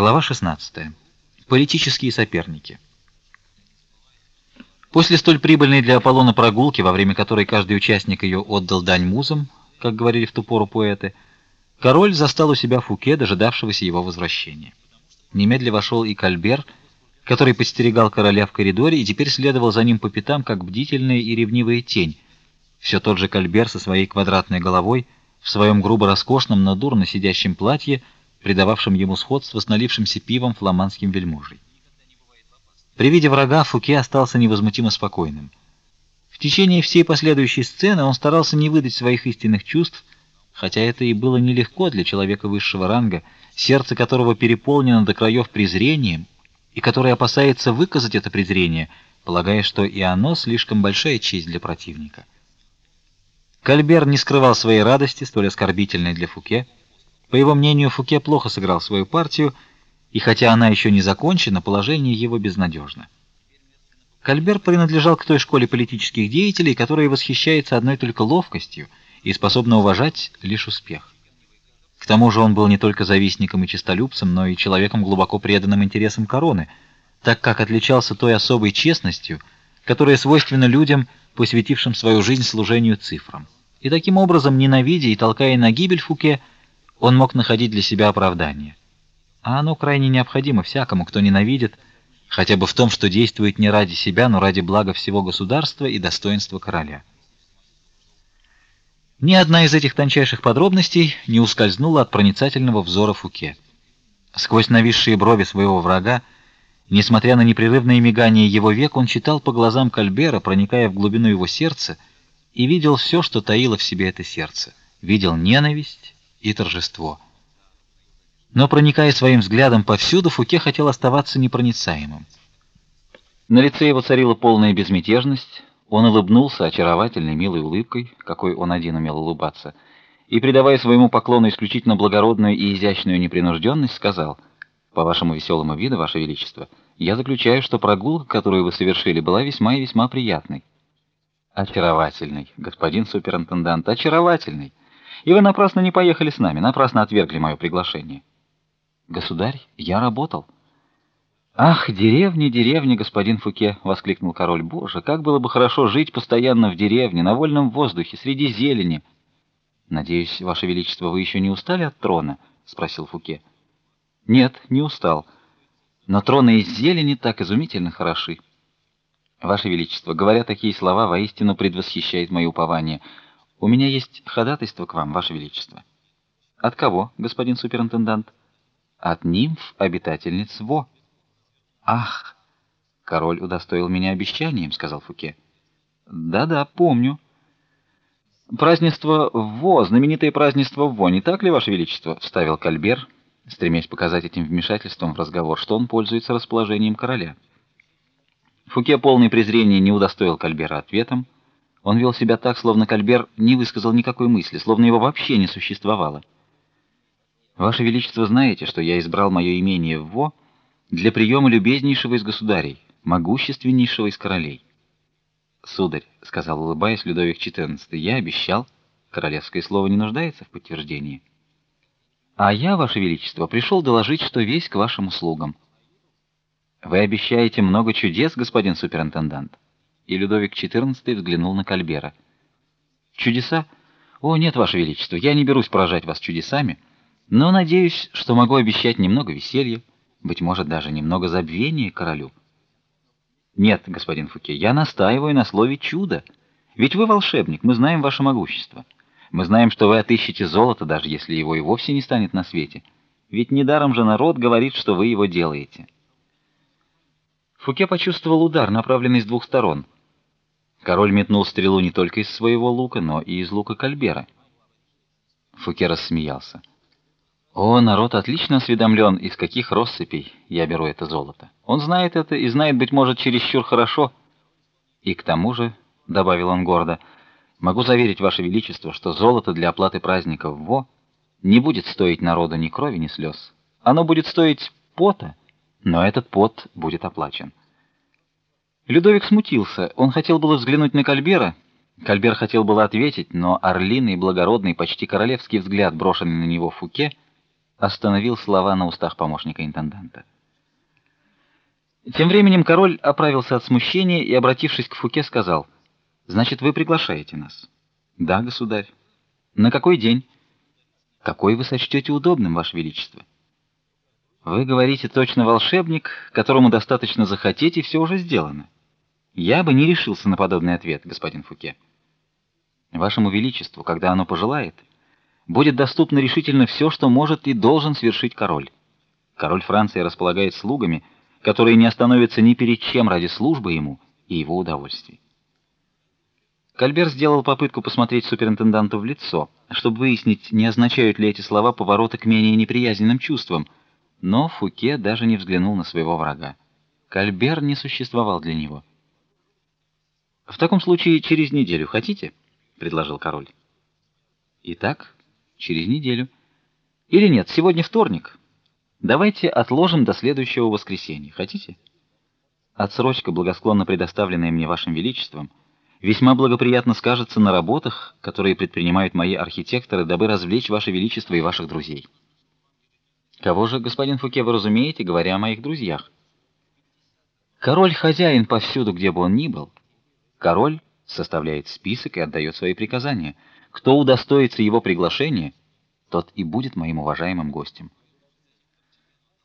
Глава 16. Политические соперники. После столь прибыльной для Аполлона прогулки, во время которой каждый участник ее отдал дань музам, как говорили в ту пору поэты, король застал у себя Фуке, дожидавшегося его возвращения. Немедленно вошел и Кальбер, который подстерегал короля в коридоре и теперь следовал за ним по пятам, как бдительная и ревнивая тень. Все тот же Кальбер со своей квадратной головой, в своем грубо роскошном, но дурно сидящем платье, придававшим ему сходство с налившимся пивом фламандским вельможей. При виде врага Фуке остался невозмутимо спокойным. В течение всей последующей сцены он старался не выдать своих истинных чувств, хотя это и было нелегко для человека высшего ранга, сердце которого переполнено до краев презрением и который опасается выказать это презрение, полагая, что и оно слишком большая честь для противника. Кальбер не скрывал своей радости, столь оскорбительной для Фуке. По его мнению, Фуке плохо сыграл свою партию, и хотя она еще не закончена, положение его безнадежно. Кальбер принадлежал к той школе политических деятелей, которая восхищается одной только ловкостью и способна уважать лишь успех. К тому же он был не только завистником и честолюбцем, но и человеком глубоко преданным интересам короны, так как отличался той особой честностью, которая свойственна людям, посвятившим свою жизнь служению цифрам. И таким образом, ненавидя и толкая на гибель Фуке, он мог находить для себя оправдание. А оно крайне необходимо всякому, кто ненавидит, хотя бы в том, что действует не ради себя, но ради блага всего государства и достоинства короля. Ни одна из этих тончайших подробностей не ускользнула от проницательного взора Фуке. Сквозь нависшие брови своего врага, несмотря на непрерывное мигание его век, он читал по глазам Кальбера, проникая в глубину его сердца, и видел все, что таило в себе это сердце. Видел ненависть, и торжество. Но проникая своим взглядом повсюду, Фуке хотел оставаться непроницаемым. На лице его царила полная безмятежность. Он улыбнулся очаровательной, милой улыбкой, какой он один умел улыбаться, и придавая своему поклону исключительно благородную и изящную непринужденность, сказал: "По вашему веселому виду, ваше величество, я заключаю, что прогулка, которую вы совершили, была весьма и весьма приятной". "Очаровательный, господин суперинтендант, очаровательный. И вы напрасно не поехали с нами, напрасно отвергли мое приглашение. Государь, я работал. Ах, деревня, деревня, господин Фуке, воскликнул король. Боже, как было бы хорошо жить постоянно в деревне, на вольном воздухе, среди зелени. Надеюсь, ваше величество, вы еще не устали от трона, спросил Фуке. Нет, не устал. Но троны из зелени так изумительно хороши. Ваше величество, говоря такие слова, воистину предвосхищает моё упование. У меня есть ходатайство к вам, ваше величество. От кого, господин суперинтендант? От нимф, обитательниц Во. Ах, король удостоил меня обещанием, сказал Фуке. Да-да, помню. Празднество Во, знаменитое празднество Во, не так ли, ваше величество? вставил Кальбер, стремясь показать этим вмешательством в разговор, что он пользуется расположением короля. Фуке полный презрения не удостоил Кальбера ответом. Он вел себя так, словно Кальбер не высказал никакой мысли, словно его вообще не существовало. Ваше величество, знаете, что я избрал мое имение в Во для приема любезнейшего из государей, могущественнейшего из королей. Сударь, сказал улыбаясь Людовик XIV, я обещал, королевское слово не нуждается в подтверждении. А я, ваше величество, пришел доложить, что весь к вашим услугам. Вы обещаете много чудес, господин суперинтендант и Людовик XIV взглянул на Кальбера. Чудеса? О, нет, ваше величество, я не берусь поражать вас чудесами, но надеюсь, что могу обещать немного веселья, быть может, даже немного забвения королю. Нет, господин Фуке, я настаиваю на слове чудо. Ведь вы волшебник, мы знаем ваше могущество. Мы знаем, что вы отыщете золото, даже если его и вовсе не станет на свете. Ведь недаром же народ говорит, что вы его делаете. Фуке почувствовал удар, направленный с двух сторон. Король метнул стрелу не только из своего лука, но и из лука Кальбера. Фуке рассмеялся. О, народ отлично осведомлен, из каких россыпей я беру это золото. Он знает это и знает быть может чересчур хорошо. И к тому же, добавил он гордо, могу заверить ваше величество, что золото для оплаты праздников во не будет стоить народу ни крови, ни слез. Оно будет стоить пота, но этот пот будет оплачен. Людовик смутился. Он хотел было взглянуть на Кальбера. Кальбер хотел было ответить, но орлиный, благородный, почти королевский взгляд, брошенный на него Фуке, остановил слова на устах помощника интенданта. Тем временем король оправился от смущения и, обратившись к Фуке, сказал: "Значит, вы приглашаете нас?" "Да, государь." "На какой день?" "Какой вы сочтете удобным, ваше величество?" "Вы говорите точно волшебник, которому достаточно захотеть, и все уже сделано." "Я бы не решился на подобный ответ, господин Фуке." "Вашему величеству, когда оно пожелает, будет доступно решительно все, что может и должен свершить король. Король Франции располагает слугами, которые не остановятся ни перед чем ради службы ему и его удовольствий. Кальбер сделал попытку посмотреть суперинтенданту в лицо, чтобы выяснить, не означают ли эти слова повороты к менее неприязненным чувствам, но Фуке даже не взглянул на своего врага. Кальбер не существовал для него. В таком случае через неделю хотите? предложил король. Итак, через неделю. Или нет, сегодня вторник. Давайте отложим до следующего воскресенья. Хотите? Отсрочка, благосклонно предоставленная мне вашим величеством, весьма благоприятно скажется на работах, которые предпринимают мои архитекторы, дабы развлечь ваше величество и ваших друзей. Кого же, господин Фуке, вы разумеете, говоря о моих друзьях? Король хозяин повсюду, где бы он ни был. Король составляет список и отдает свои приказания. Кто удостоится его приглашения, тот и будет моим уважаемым гостем.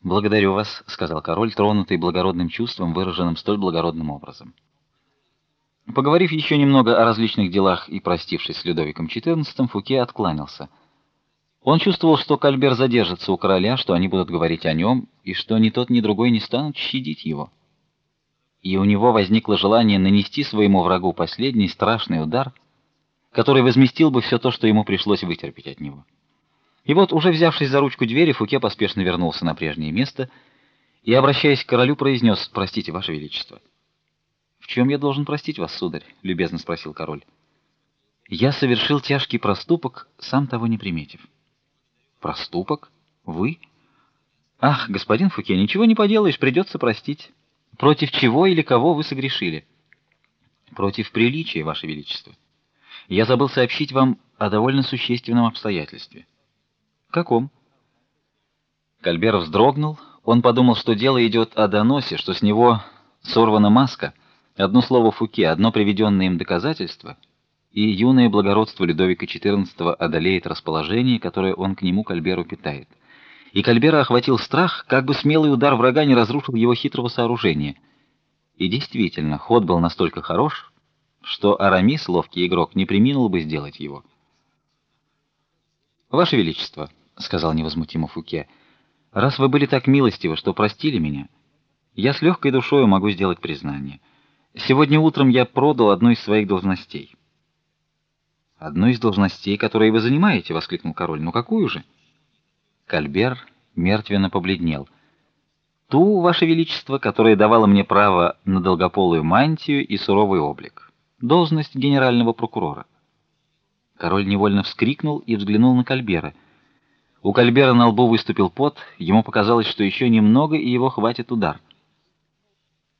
Благодарю вас, сказал король, тронутый благородным чувством, выраженным столь благородным образом. Поговорив еще немного о различных делах и простившись с Людовиком XIV, Фуке откланялся. Он чувствовал, что Кальбер задержится у короля, что они будут говорить о нем, и что ни тот, ни другой не станут щадить его. И у него возникло желание нанести своему врагу последний страшный удар, который возместил бы все то, что ему пришлось вытерпеть от него. И вот, уже взявшись за ручку двери, Фуке поспешно вернулся на прежнее место и, обращаясь к королю, произнес: "Простите, ваше величество". "В чем я должен простить вас, сударь?" любезно спросил король. "Я совершил тяжкий проступок, сам того не приметив". "Проступок? Вы? Ах, господин Фуке, ничего не поделаешь, придется простить. Против чего или кого вы согрешили?" "Против приличия, ваше величество. Я забыл сообщить вам о довольно существенном обстоятельстве". Каком? Кальбер вздрогнул. Он подумал, что дело идет о доносе, что с него сорвана маска. Одно слово Фуке, одно приведенное им доказательство, и юное благородство Людовика XIV одолеет расположение, которое он к нему Кальберу питает. И Кальбера охватил страх, как бы смелый удар врага не разрушил его хитрого сооружения. И действительно, ход был настолько хорош, что Арамис, ловкий игрок, не преминул бы сделать его. Ваше величество, сказал невозмутимо Фуке. Раз вы были так милостивы, что простили меня, я с легкой душой могу сделать признание. Сегодня утром я продал одну из своих должностей. Одну из должностей, которые вы занимаете, воскликнул король. Ну какую же? Кальбер мертвенно побледнел. Ту, ваше величество, которая давала мне право на долгополую мантию и суровый облик. Должность генерального прокурора. Король невольно вскрикнул и взглянул на Кальбера. У Кальбера на лбу выступил пот, ему показалось, что еще немного и его хватит удар.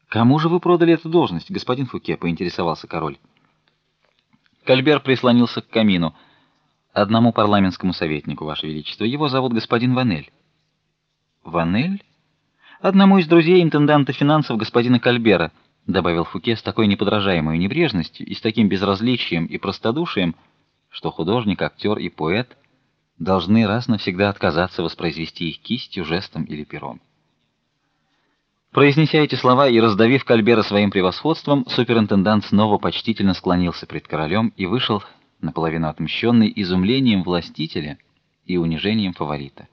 Кому же вы продали эту должность, господин Фуке, поинтересовался король. Кальбер прислонился к камину. Одному парламентскому советнику, ваше величество. Его зовут господин Ванель. Ванель? Одному из друзей интенданта финансов господина Кальбера, добавил Фуке с такой неподражаемой небрежностью и с таким безразличием и простодушием, что художник, актер и поэт должны раз навсегда отказаться воспроизвести их кистью, жестом или пером. Произнеся эти слова и раздавив Кальбера своим превосходством, суперинтендант снова почтительно склонился пред королем и вышел, наполовину отмщенный изумлением властителя и унижением фаворита.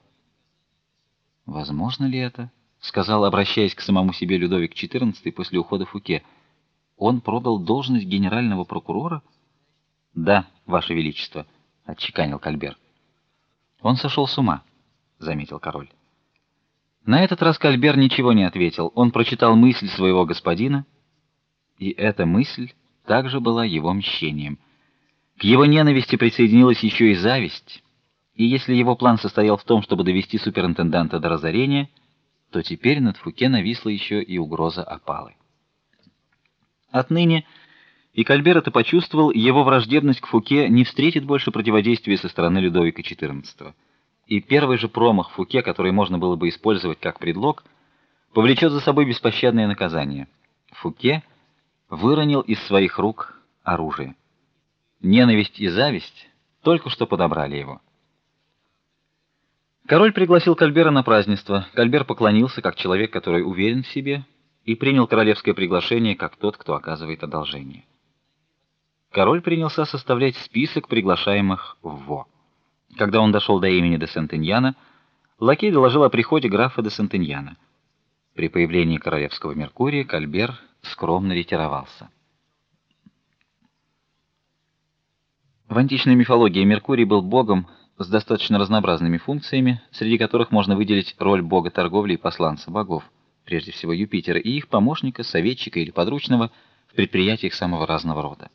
Возможно ли это? сказал, обращаясь к самому себе Людовик XIV после ухода Фуке. Он продал должность генерального прокурора? Да, ваше величество, отчеканил Кальбер. Он сошел с ума, заметил король. На этот раз Кальбер ничего не ответил. Он прочитал мысль своего господина, и эта мысль также была его мщением. К его ненависти присоединилась еще и зависть. И если его план состоял в том, чтобы довести суперинтенданта до разорения, то теперь над Фуке нависла еще и угроза опалы. Отныне и Кальбер это почувствовал, его враждебность к Фуке не встретит больше противодействия со стороны Людовика XIV. и первый же промах Фуке, который можно было бы использовать как предлог, повлечет за собой беспощадное наказание. Фуке выронил из своих рук оружие. Ненависть и зависть только что подобрали его. Король пригласил Кальбера на празднество. Кальбер поклонился как человек, который уверен в себе, и принял королевское приглашение как тот, кто оказывает одолжение. Король принялся составлять список приглашаемых в Во. Когда он дошел до имени де Сентеньяна, лакей доложил о приходе графа де Сентеньяна. При появлении королевского Меркурия Кальбер скромно ретировался. В античной мифологии Меркурий был богом с достаточно разнообразными функциями, среди которых можно выделить роль бога торговли и посланца богов, прежде всего Юпитера, и их помощника, советчика или подручного в предприятиях самого разного рода.